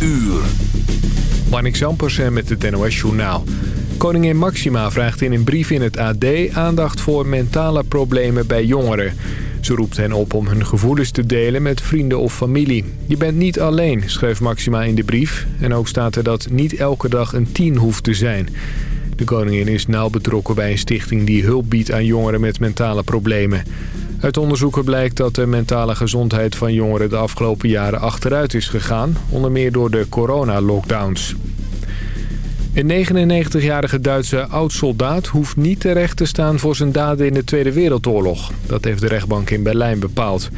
uur. Zampersen met het NOS Journaal. Koningin Maxima vraagt in een brief in het AD aandacht voor mentale problemen bij jongeren. Ze roept hen op om hun gevoelens te delen met vrienden of familie. Je bent niet alleen, schreef Maxima in de brief. En ook staat er dat niet elke dag een tien hoeft te zijn. De koningin is nauw betrokken bij een stichting die hulp biedt aan jongeren met mentale problemen. Uit onderzoeken blijkt dat de mentale gezondheid van jongeren de afgelopen jaren achteruit is gegaan. Onder meer door de corona-lockdowns. Een 99-jarige Duitse oud-soldaat hoeft niet terecht te staan voor zijn daden in de Tweede Wereldoorlog. Dat heeft de rechtbank in Berlijn bepaald.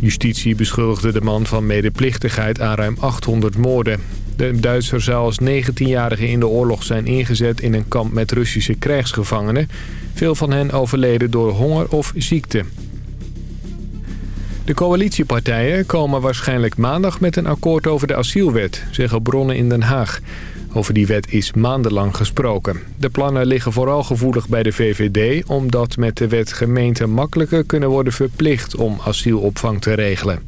Justitie beschuldigde de man van medeplichtigheid aan ruim 800 moorden. De Duitser zou als 19-jarige in de oorlog zijn ingezet in een kamp met Russische krijgsgevangenen. Veel van hen overleden door honger of ziekte. De coalitiepartijen komen waarschijnlijk maandag met een akkoord over de asielwet, zeggen bronnen in Den Haag. Over die wet is maandenlang gesproken. De plannen liggen vooral gevoelig bij de VVD... omdat met de wet gemeenten makkelijker kunnen worden verplicht om asielopvang te regelen.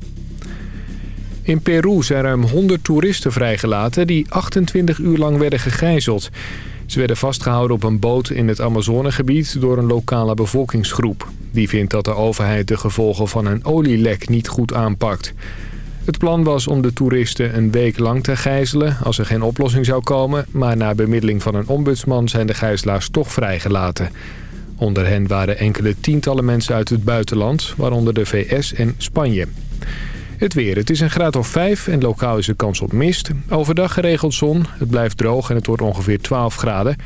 In Peru zijn ruim 100 toeristen vrijgelaten die 28 uur lang werden gegijzeld. Ze werden vastgehouden op een boot in het Amazonegebied door een lokale bevolkingsgroep. Die vindt dat de overheid de gevolgen van een olielek niet goed aanpakt. Het plan was om de toeristen een week lang te gijzelen als er geen oplossing zou komen... maar na bemiddeling van een ombudsman zijn de gijzelaars toch vrijgelaten. Onder hen waren enkele tientallen mensen uit het buitenland, waaronder de VS en Spanje. Het weer. Het is een graad of 5 en lokaal is er kans op mist. Overdag geregeld zon. Het blijft droog en het wordt ongeveer 12 graden.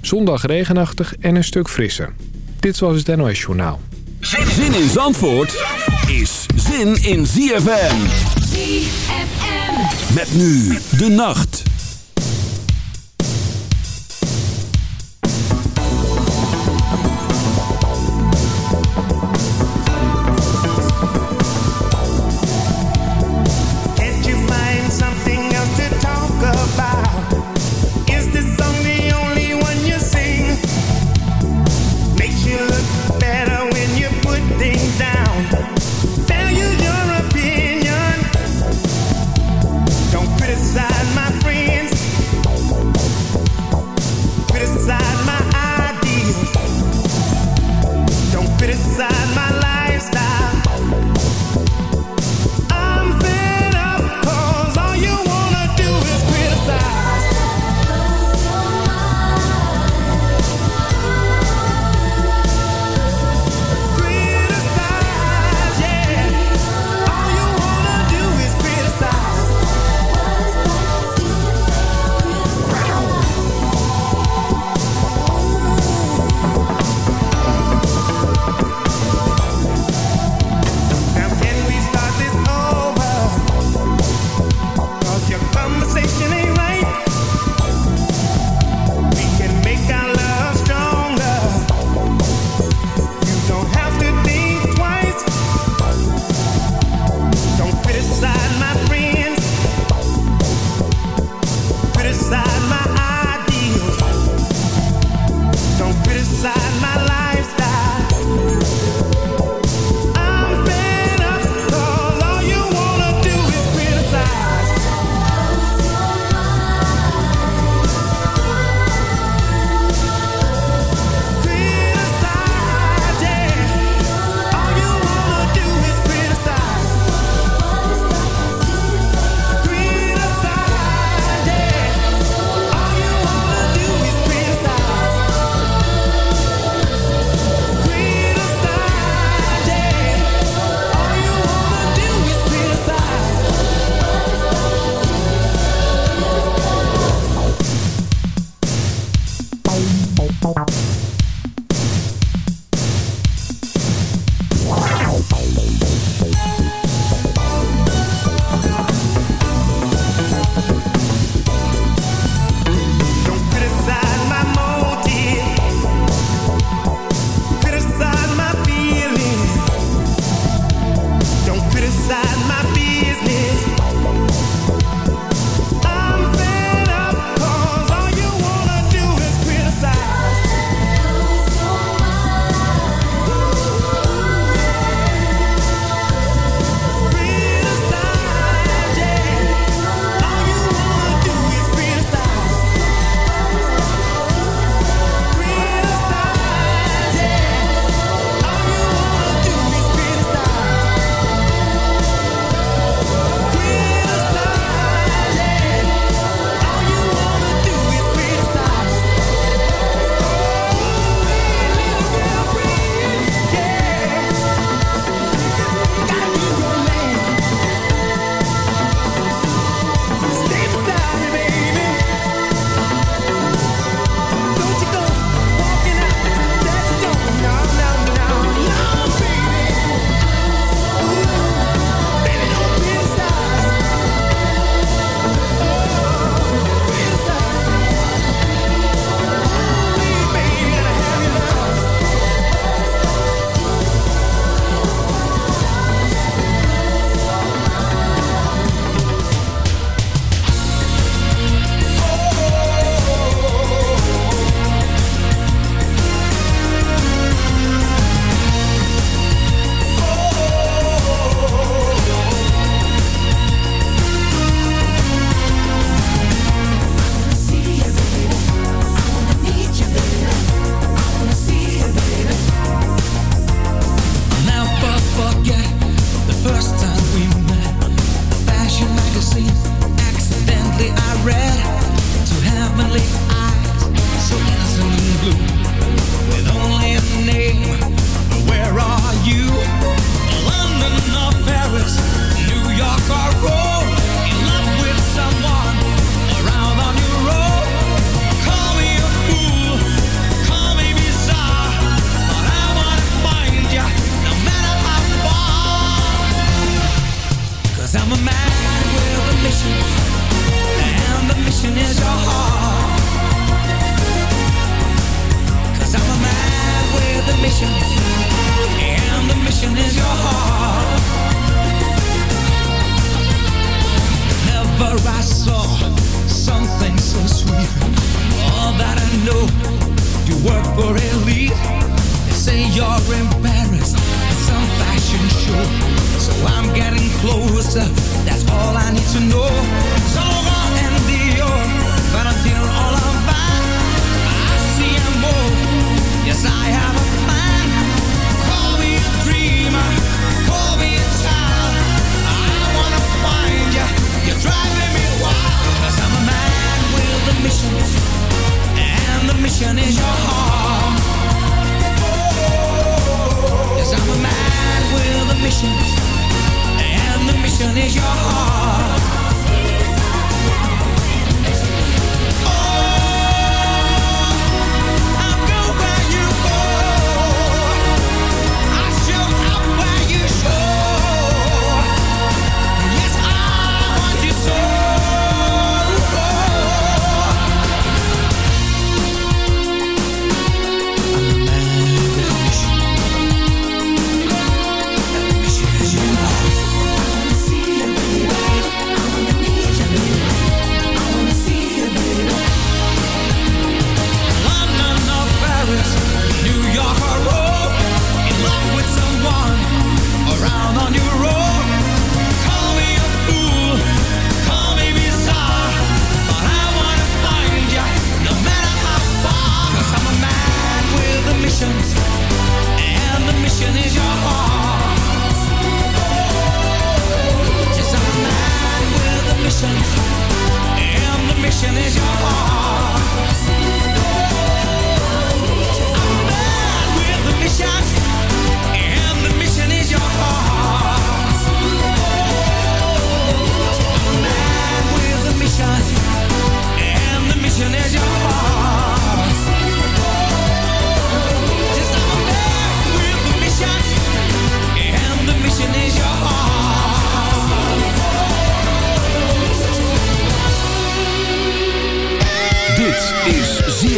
Zondag regenachtig en een stuk frisser. Dit was het NOS Journaal. Zin in Zandvoort is zin in ZFM. ZFM. Met nu de nacht.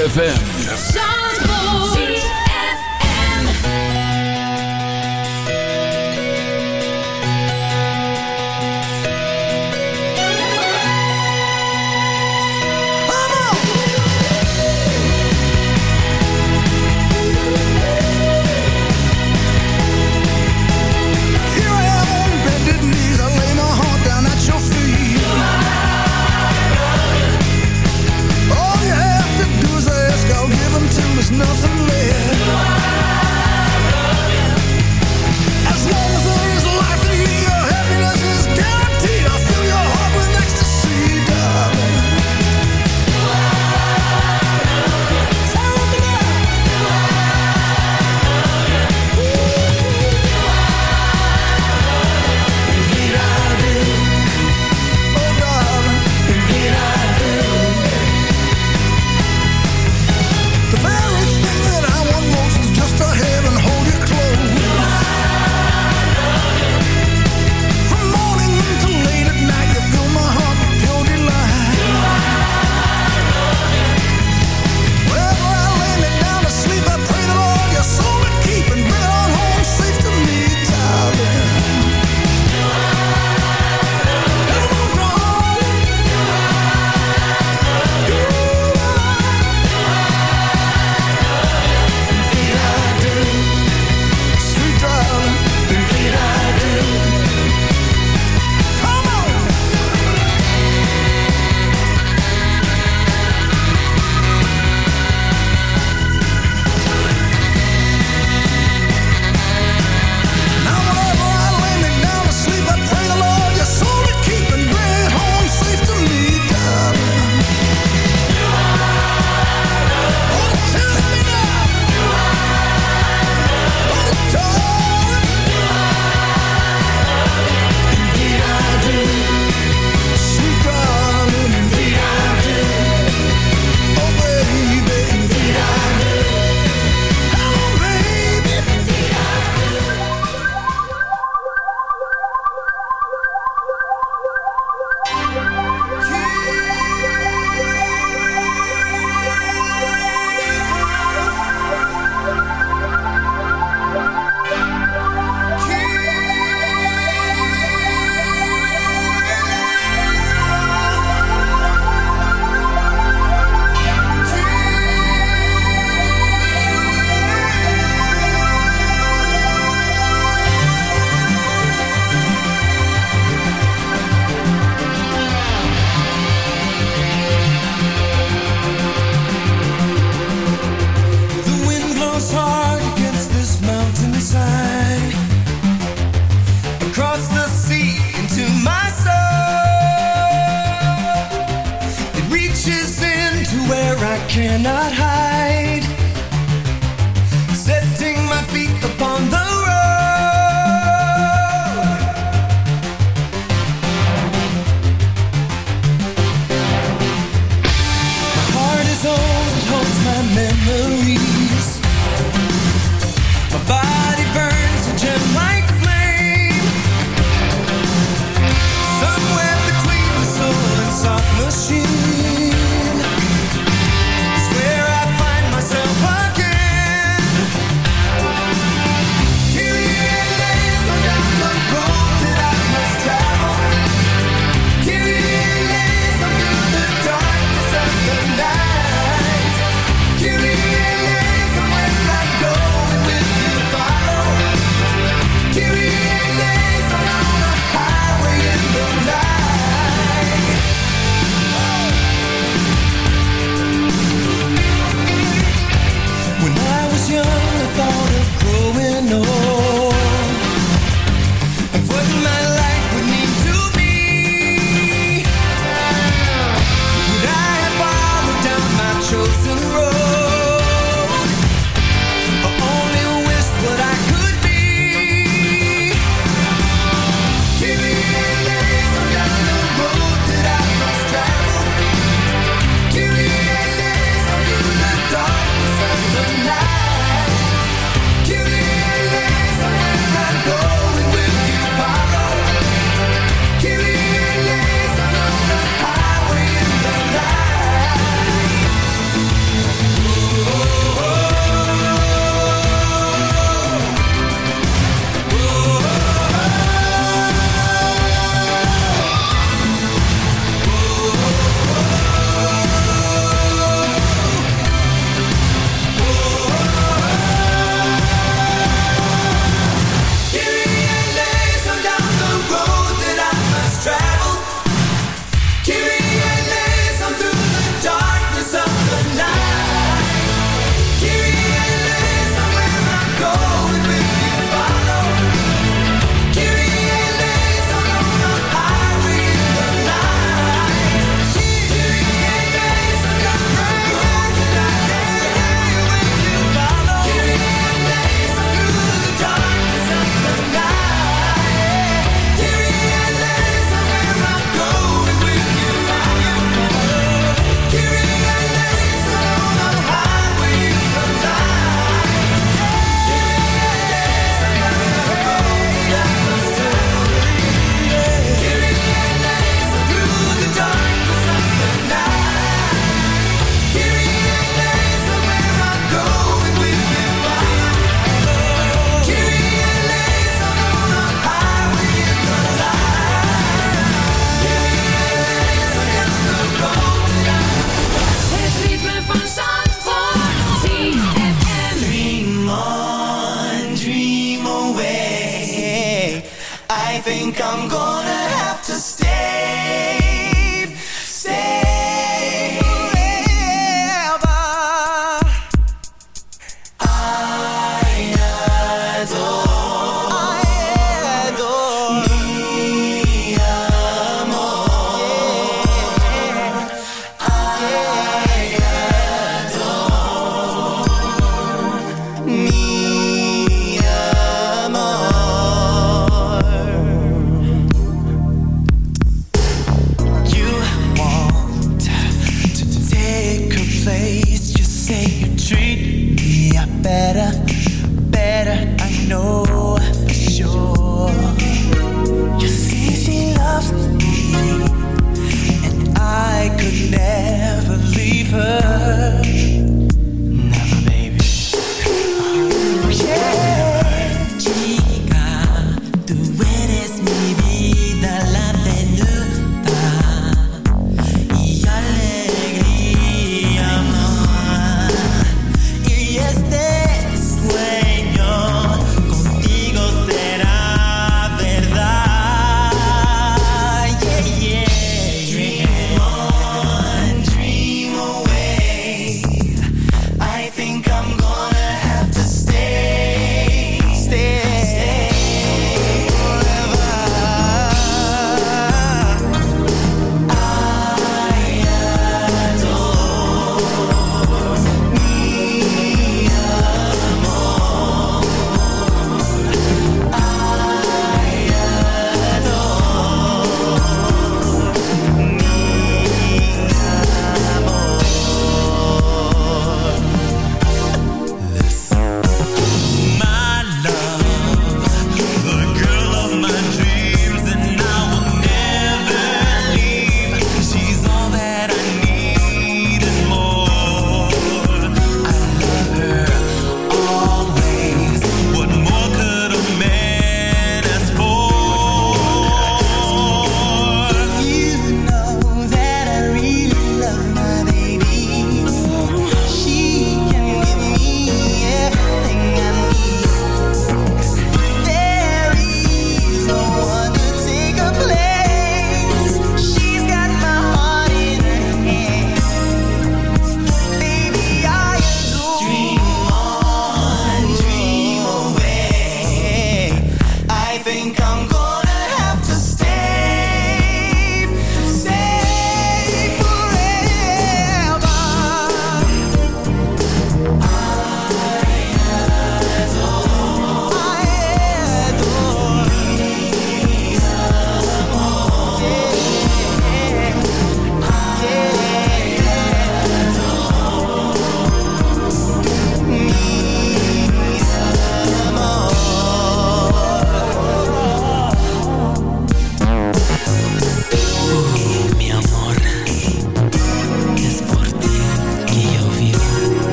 Give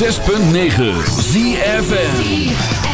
106.9 ZFN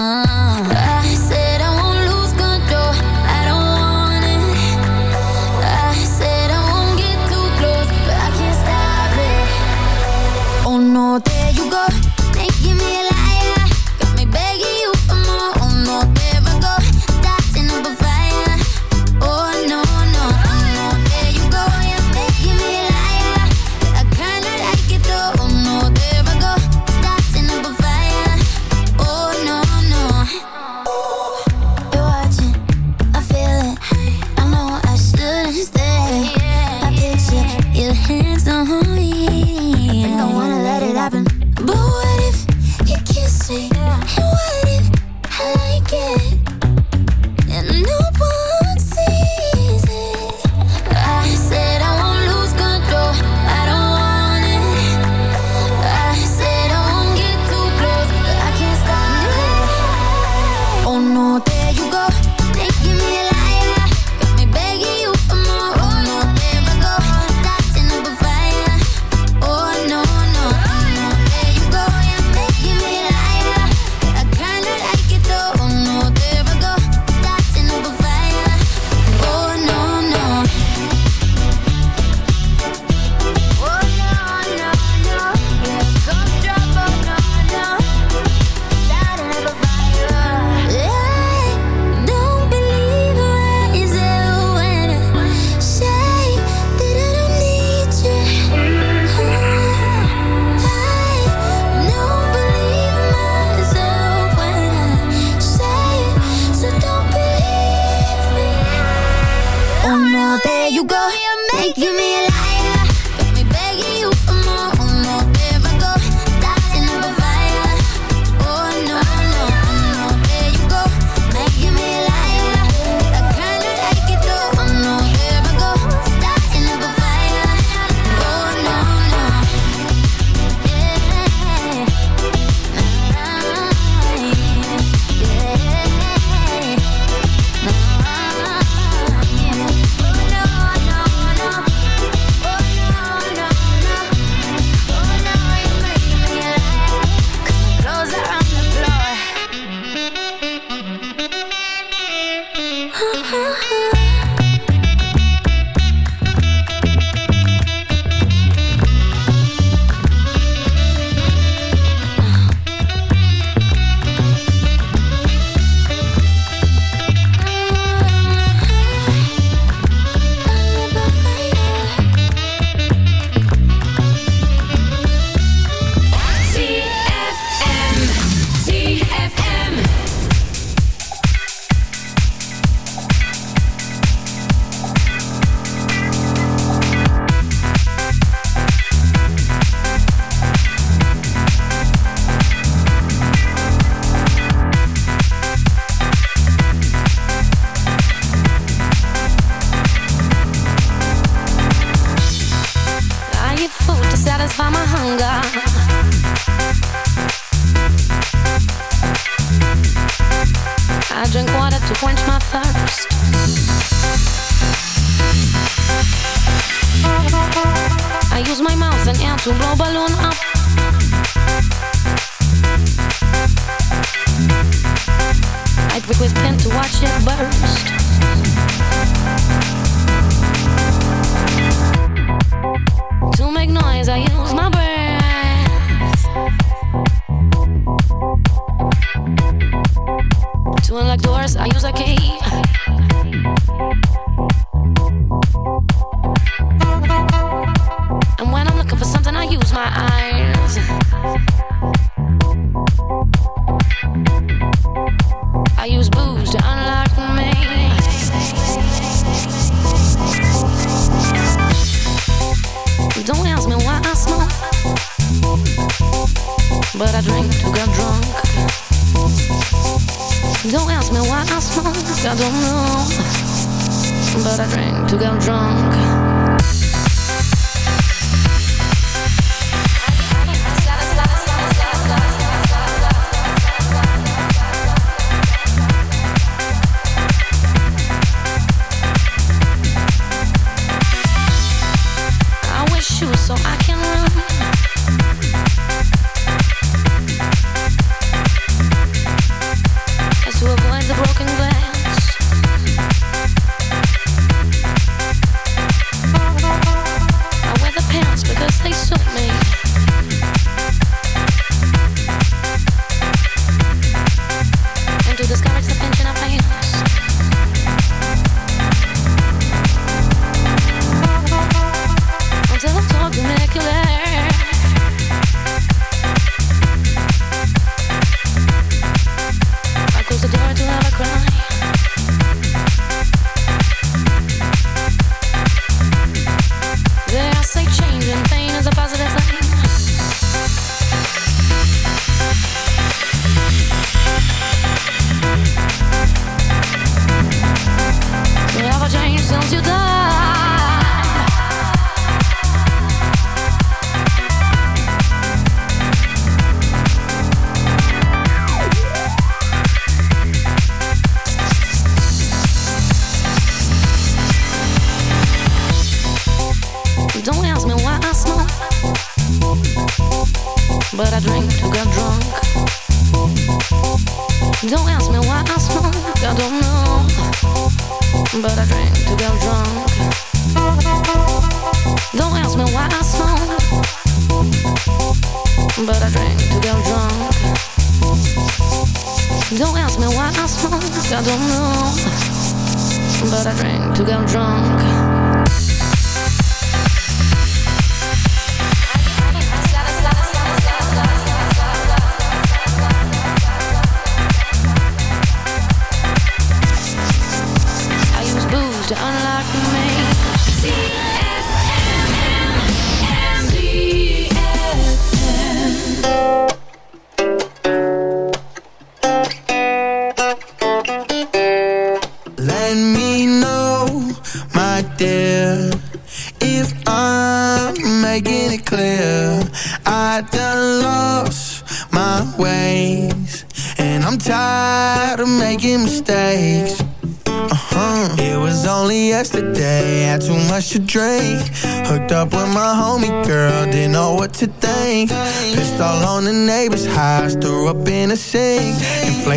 Uh To watch it burst. To make noise, I use my breath. To unlock doors, I use a key. but I drank to get drunk.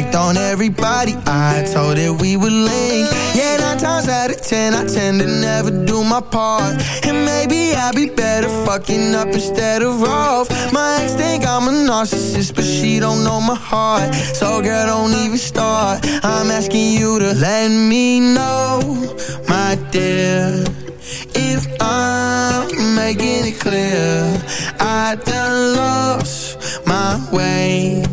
Flaked on everybody, I told it we would link. Yeah, nine times out of ten, I tend to never do my part. And maybe I'd be better fucking up instead of off. My ex think I'm a narcissist, but she don't know my heart. So girl, don't even start. I'm asking you to let me know, my dear. If I'm making it clear, I done lost my ways.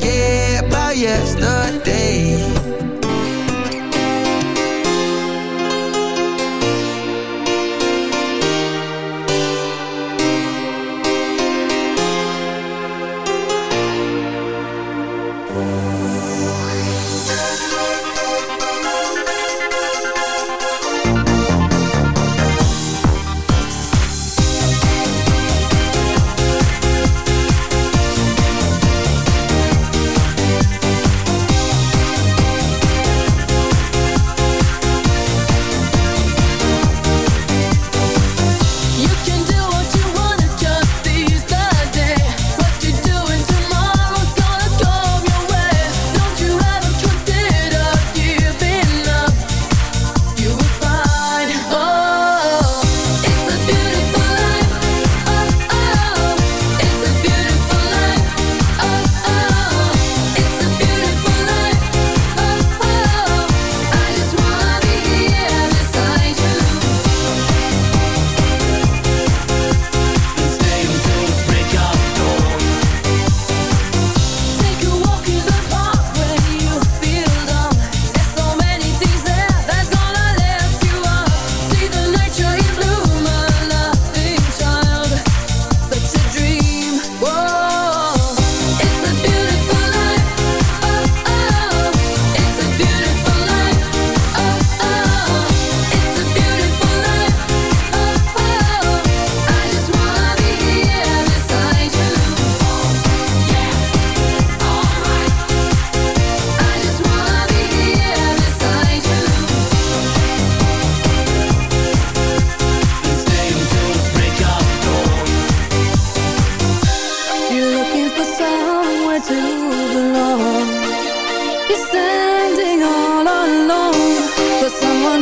standing all alone. But someone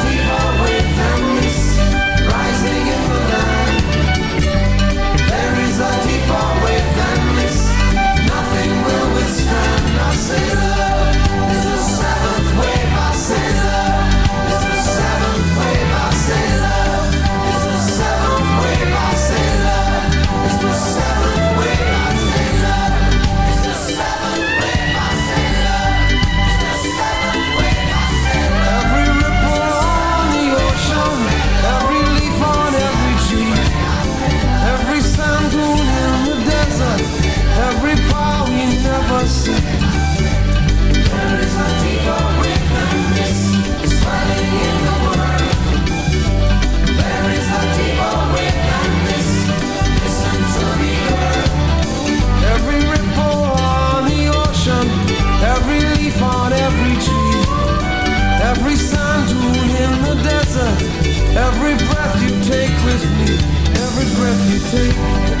take